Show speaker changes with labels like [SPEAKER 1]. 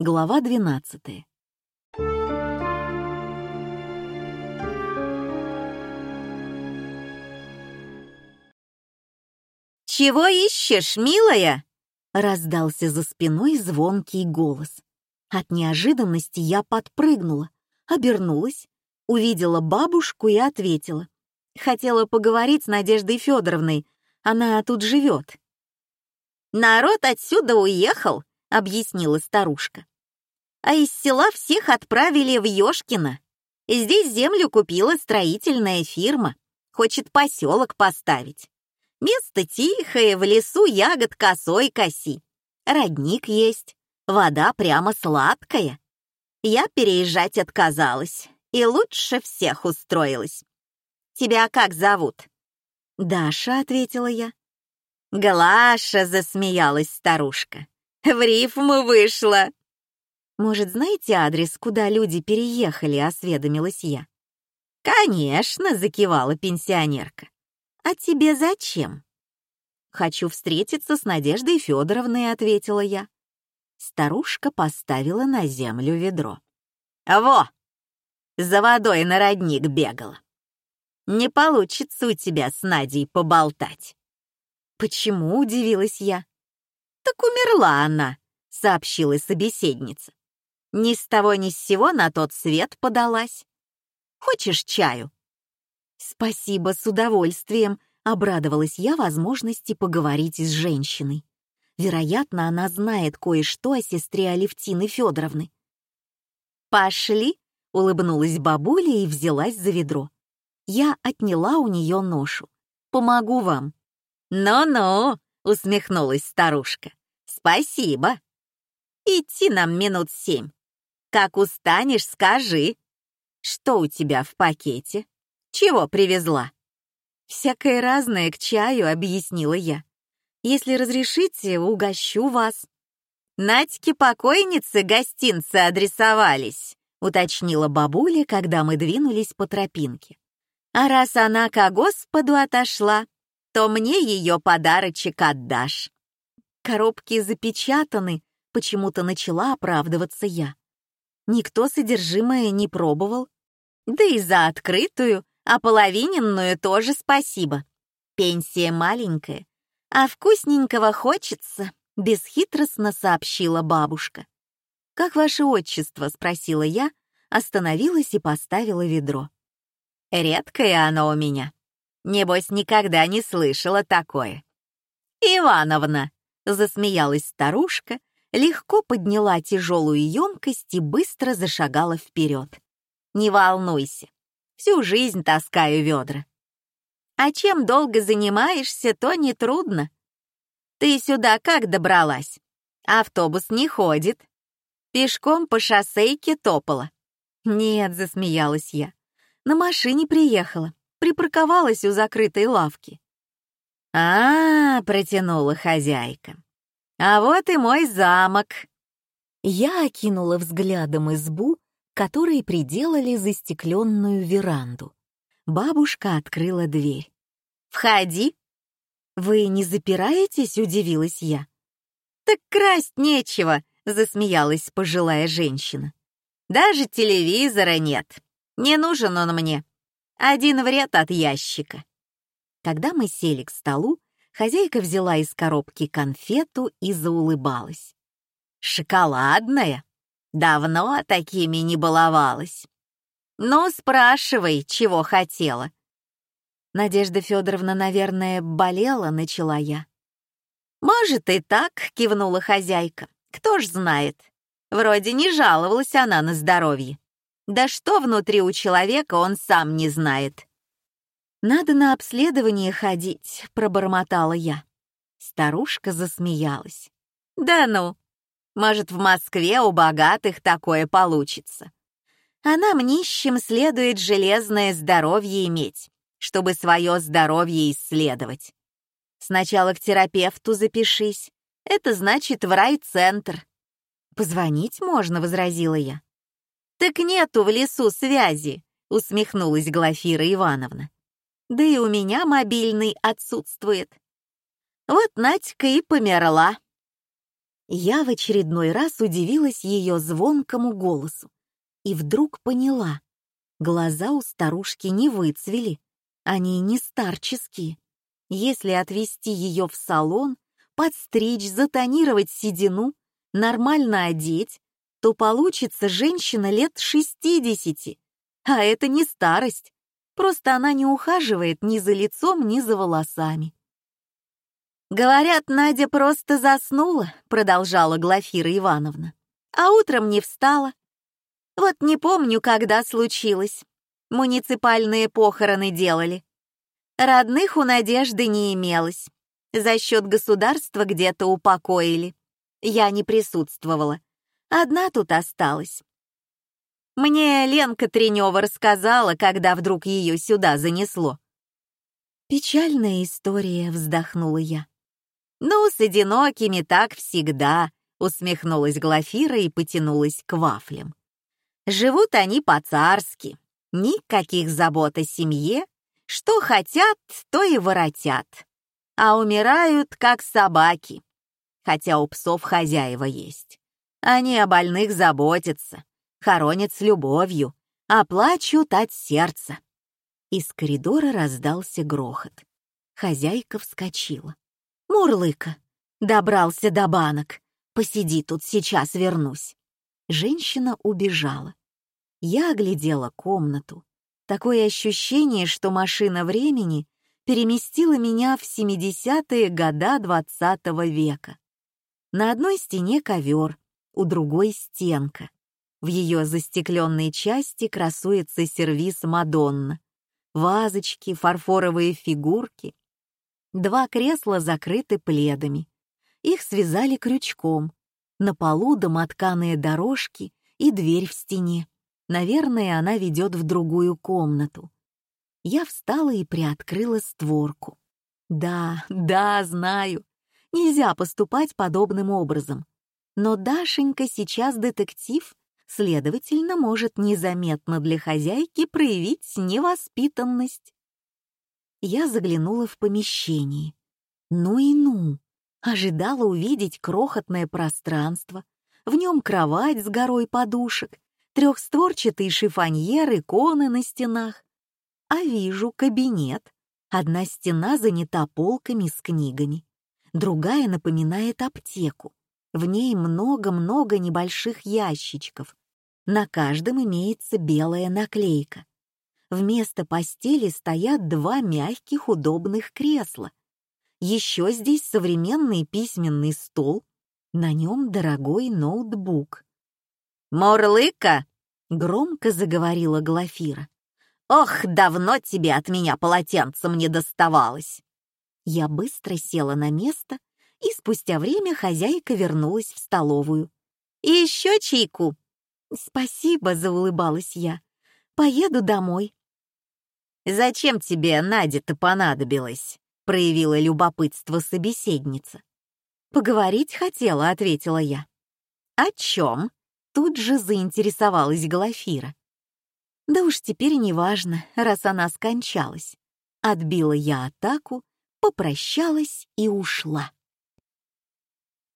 [SPEAKER 1] Глава 12.
[SPEAKER 2] «Чего ищешь, милая?»
[SPEAKER 1] — раздался за спиной звонкий голос. От неожиданности я подпрыгнула, обернулась, увидела бабушку и ответила. Хотела поговорить с Надеждой Федоровной, она тут живет.
[SPEAKER 2] «Народ отсюда уехал», — объяснила старушка. «А из села всех отправили в Ёшкино. Здесь землю купила строительная фирма, хочет поселок поставить. Место тихое, в лесу ягод косой коси. Родник есть, вода прямо сладкая. Я переезжать отказалась и лучше всех устроилась. Тебя как зовут?»
[SPEAKER 1] «Даша», — ответила я.
[SPEAKER 2] «Глаша!» — засмеялась старушка. «В рифму вышла!»
[SPEAKER 1] «Может, знаете адрес, куда люди переехали?» — осведомилась я.
[SPEAKER 2] «Конечно!» — закивала пенсионерка. «А тебе зачем?»
[SPEAKER 1] «Хочу встретиться с Надеждой Федоровной», — ответила я. Старушка поставила на землю ведро.
[SPEAKER 2] «Во! За водой на родник бегала. Не получится у тебя с Надей поболтать».
[SPEAKER 1] «Почему?» — удивилась я.
[SPEAKER 2] «Так умерла она», — сообщила собеседница. «Ни с того ни с сего на тот свет подалась. Хочешь чаю?»
[SPEAKER 1] «Спасибо, с удовольствием», — обрадовалась я возможности поговорить с женщиной. Вероятно, она знает кое-что о сестре Алевтины Федоровны.
[SPEAKER 2] «Пошли», — улыбнулась бабуля и взялась за ведро.
[SPEAKER 1] Я отняла у нее ношу. «Помогу вам».
[SPEAKER 2] «Ну-ну», — усмехнулась старушка. «Спасибо. Идти нам минут семь. Как устанешь, скажи. Что у тебя в пакете? Чего привезла?»
[SPEAKER 1] «Всякое разное к чаю», — объяснила я. «Если разрешите, угощу вас».
[SPEAKER 2] «Надьке покойницы гостинцы адресовались», — уточнила бабуля, когда мы двинулись по тропинке. «А раз она ко Господу отошла, то мне ее подарочек отдашь».
[SPEAKER 1] «Коробки запечатаны», — почему-то начала оправдываться я. Никто содержимое не пробовал.
[SPEAKER 2] Да и за открытую, а половиненную тоже спасибо. Пенсия маленькая, а вкусненького хочется, бесхитростно сообщила бабушка.
[SPEAKER 1] «Как ваше отчество?» — спросила я, остановилась и поставила ведро.
[SPEAKER 2] «Редкое оно у меня», Небось, никогда не слышала такое. «Ивановна!» — засмеялась старушка, легко подняла тяжелую емкость и быстро зашагала вперед. «Не волнуйся, всю жизнь таскаю ведра. А чем долго занимаешься, то нетрудно. Ты сюда как добралась? Автобус не ходит. Пешком по шоссейке топала».
[SPEAKER 1] «Нет», — засмеялась я, — «на машине приехала припарковалась у закрытой лавки.
[SPEAKER 2] А, -а, -а протянула хозяйка. А вот и мой замок.
[SPEAKER 1] Я окинула взглядом избу, которой приделали застекленную веранду. Бабушка открыла дверь.
[SPEAKER 2] «Входи!»
[SPEAKER 1] «Вы не запираетесь?» — удивилась я.
[SPEAKER 2] «Так красть нечего!» — засмеялась пожилая женщина. «Даже телевизора нет. Не нужен он мне. Один вред от ящика.
[SPEAKER 1] Когда мы сели к столу, хозяйка взяла из коробки конфету и заулыбалась.
[SPEAKER 2] «Шоколадная? Давно такими не баловалась. Ну, спрашивай, чего хотела».
[SPEAKER 1] Надежда Федоровна, наверное, болела, начала я.
[SPEAKER 2] «Может, и так», — кивнула хозяйка. «Кто ж знает. Вроде не жаловалась она на здоровье. Да что внутри у человека, он сам не знает.
[SPEAKER 1] «Надо на обследование ходить», — пробормотала я. Старушка засмеялась.
[SPEAKER 2] «Да ну, может, в Москве у богатых такое получится. А нам нищим следует железное здоровье иметь, чтобы свое здоровье исследовать. Сначала к терапевту запишись, это значит в райцентр».
[SPEAKER 1] «Позвонить можно», — возразила я.
[SPEAKER 2] «Так нету в лесу связи», — усмехнулась Глафира Ивановна. «Да и у меня мобильный отсутствует. Вот Надька и померла».
[SPEAKER 1] Я в очередной раз удивилась ее звонкому голосу и вдруг поняла. Глаза у старушки не выцвели, они не старческие. Если отвезти ее в салон, подстричь, затонировать седину, нормально одеть, то получится женщина лет 60. А это не старость, просто она не ухаживает ни за лицом, ни за волосами. «Говорят, Надя просто заснула», — продолжала Глафира Ивановна. «А утром не встала. Вот не помню, когда случилось. Муниципальные похороны делали. Родных у Надежды не имелось. За счет государства где-то упокоили. Я не присутствовала. Одна тут осталась. Мне Ленка Тренева рассказала, когда вдруг ее сюда занесло. «Печальная история», — вздохнула я. «Ну, с одинокими так всегда», — усмехнулась Глафира и потянулась к вафлям. «Живут они по-царски, никаких забот о семье, что хотят, то и воротят, а умирают, как собаки, хотя у псов хозяева есть. Они о больных заботятся, хоронят с любовью, а плачут от сердца». Из коридора раздался грохот. Хозяйка вскочила. Мурлыка. Добрался до банок. Посиди тут, сейчас вернусь. Женщина убежала. Я оглядела комнату. Такое ощущение, что машина времени переместила меня в 70-е года XX -го века. На одной стене ковер, у другой стенка. В ее застекленной части красуется сервиз Мадонна. Вазочки, фарфоровые фигурки, Два кресла закрыты пледами. Их связали крючком. На полу домотканые дорожки и дверь в стене. Наверное, она ведет в другую комнату. Я встала и приоткрыла створку. Да, да, знаю. Нельзя поступать подобным образом. Но Дашенька сейчас детектив, следовательно, может незаметно для хозяйки проявить невоспитанность. Я заглянула в помещение. Ну и ну! Ожидала увидеть крохотное пространство, в нем кровать с горой подушек, трехстворчатый шифоньер, иконы на стенах. А вижу кабинет. Одна стена занята полками с книгами, другая напоминает аптеку. В ней много-много небольших ящичков. На каждом имеется белая наклейка. Вместо постели стоят два мягких удобных кресла. Еще здесь современный письменный стол, на нем дорогой ноутбук. «Морлыка!» — громко заговорила Глафира. «Ох, давно тебе от меня полотенцем не доставалось!» Я быстро села на место, и спустя время хозяйка вернулась в столовую. «И еще чайку!» «Спасибо», — заулыбалась я. «Поеду домой. «Зачем тебе Надя-то понадобилась?» — проявила любопытство собеседница. «Поговорить хотела», — ответила я. «О чем?» — тут же заинтересовалась Глафира. «Да уж теперь неважно, раз она скончалась». Отбила я атаку, попрощалась и ушла.